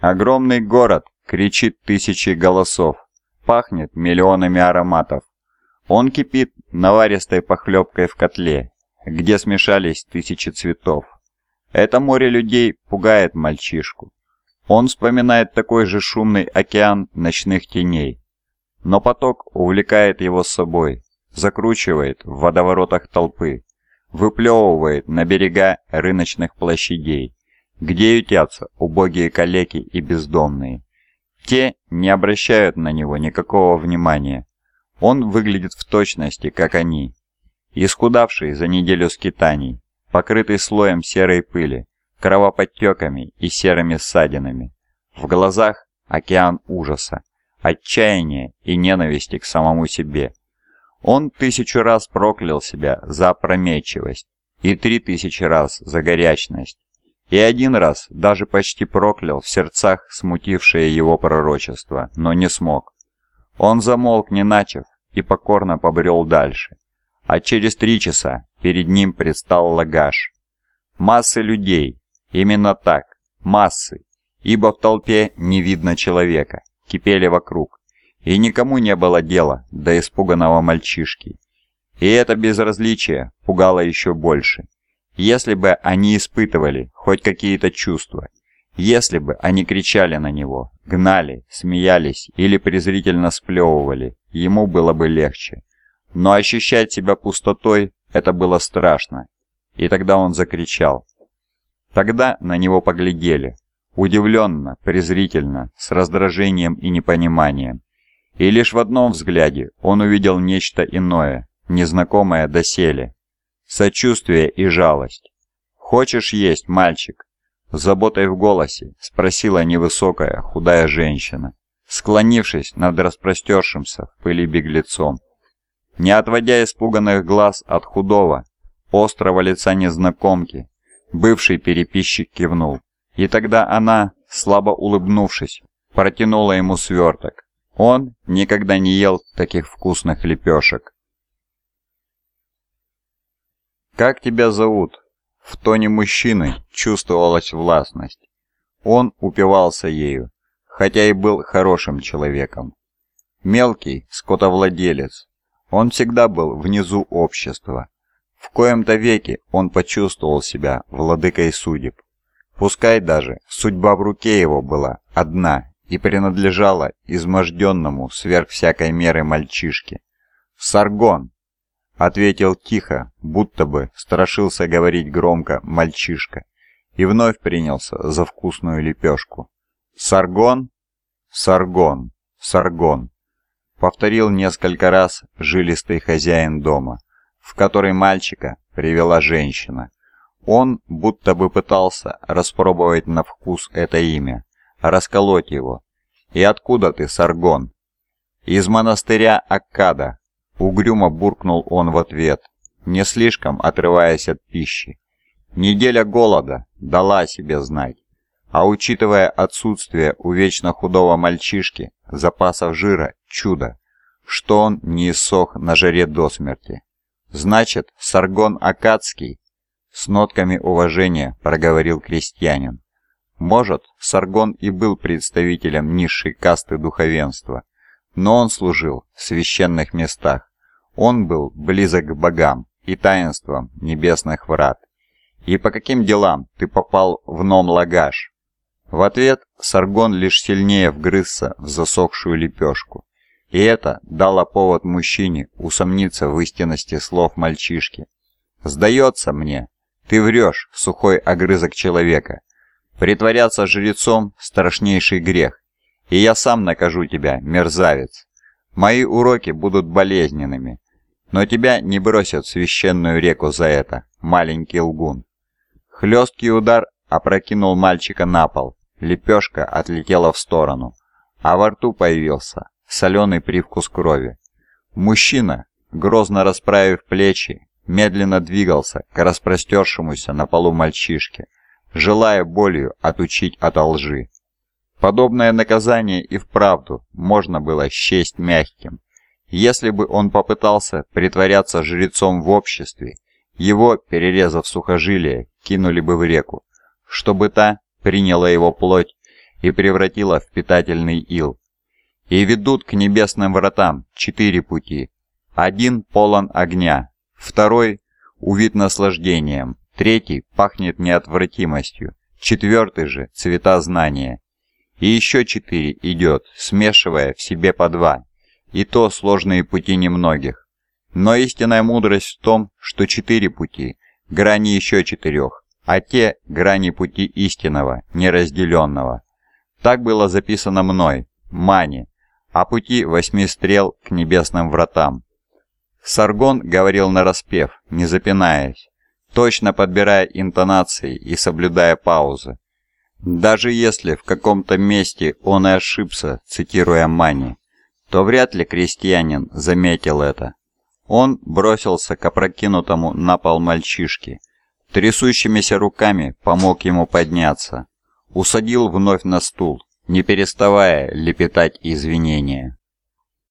Огромный город кричит тысячи голосов, пахнет миллионами ароматов. Он кипит наваристой похлебкой в котле, где смешались тысячи цветов. Это море людей пугает мальчишку. Он вспоминает такой же шумный океан ночных теней. Но поток увлекает его с собой, закручивает в водоворотах толпы, выплевывает на берега рыночных площадей, где ютятся убогие калеки и бездомные. Те не обращают на него никакого внимания. Он выглядит в точности, как они. Исхудавший за неделю скитаний, покрытый слоем серой пыли, кровоподтеками и серыми ссадинами. В глазах океан ужаса, отчаяния и ненависти к самому себе. Он тысячу раз проклял себя за опрометчивость и три тысячи раз за горячность. И один раз даже почти проклял в сердцах смутившее его пророчество, но не смог. Он замолк, не начав, и покорно побрел дальше. А через три часа перед ним предстал лагаш. Массы людей, именно так, массы, ибо в толпе не видно человека, кипели вокруг, и никому не было дела до испуганного мальчишки. И это безразличие пугало еще больше. Если бы они испытывали хоть какие-то чувства, если бы они кричали на него, гнали, смеялись или презрительно сплевывали, ему было бы легче. Но ощущать себя пустотой – это было страшно. И тогда он закричал. Тогда на него поглядели. Удивленно, презрительно, с раздражением и непониманием. И лишь в одном взгляде он увидел нечто иное, незнакомое доселе, сочувствие и жалость. «Хочешь есть, мальчик?» С заботой в голосе спросила невысокая, худая женщина, склонившись над распростершимся в пыли беглецом. Не отводя испуганных глаз от худого, острого лица незнакомки, бывший переписчик кивнул. И тогда она, слабо улыбнувшись, протянула ему сверток. Он никогда не ел таких вкусных лепешек. «Как тебя зовут?» В тоне мужчины чувствовалась властность. Он упивался ею, хотя и был хорошим человеком. Мелкий скотовладелец. Он всегда был внизу общества. В коем-то веке он почувствовал себя владыкой судеб. Пускай даже судьба в руке его была одна и принадлежала изможденному сверх всякой меры мальчишке. «Саргон!» — ответил тихо, будто бы страшился говорить громко мальчишка, и вновь принялся за вкусную лепешку. «Саргон? Саргон! Саргон!» — повторил несколько раз жилистый хозяин дома, в который мальчика привела женщина. Он будто бы пытался распробовать на вкус это имя, расколоть его. «И откуда ты, Саргон?» «Из монастыря Аккада», Угрюмо буркнул он в ответ, не слишком отрываясь от пищи. Неделя голода дала себе знать, а учитывая отсутствие у вечно худого мальчишки запасов жира, чудо, что он не иссох на жаре до смерти. Значит, Саргон Акадский с нотками уважения проговорил крестьянин. Может, Саргон и был представителем низшей касты духовенства, но он служил в священных местах. Он был близок к богам и таинствам небесных врат. «И по каким делам ты попал в Ном-Лагаш?» В ответ Саргон лишь сильнее вгрызся в засохшую лепешку. И это дало повод мужчине усомниться в истинности слов мальчишки. «Сдается мне, ты врешь, сухой огрызок человека. Притворяться жрецом – страшнейший грех, и я сам накажу тебя, мерзавец. Мои уроки будут болезненными, но тебя не бросят в священную реку за это, маленький лгун. Хлесткий удар опрокинул мальчика на пол, лепешка отлетела в сторону, а во рту появился соленый привкус крови. Мужчина, грозно расправив плечи, медленно двигался к распростершемуся на полу мальчишке, желая болью отучить от лжи. Подобное наказание и вправду можно было счесть мягким. Если бы он попытался притворяться жрецом в обществе, его, перерезав сухожилие, кинули бы в реку, чтобы та приняла его плоть и превратила в питательный ил. И ведут к небесным вратам четыре пути. Один полон огня, второй увид наслаждением, третий пахнет неотвратимостью, четвертый же цвета знания. И еще четыре идет, смешивая в себе по два, и то сложные пути немногих. Но истинная мудрость в том, что четыре пути – грани еще четырех, а те – грани пути истинного, неразделенного. Так было записано мной, Мани, о пути восьми стрел к небесным вратам. Саргон говорил нараспев, не запинаясь, точно подбирая интонации и соблюдая паузы. Даже если в каком-то месте он и ошибся, цитируя Мани, то вряд ли крестьянин заметил это. Он бросился к опрокинутому на пол мальчишке, трясущимися руками помог ему подняться, усадил вновь на стул, не переставая лепетать извинения.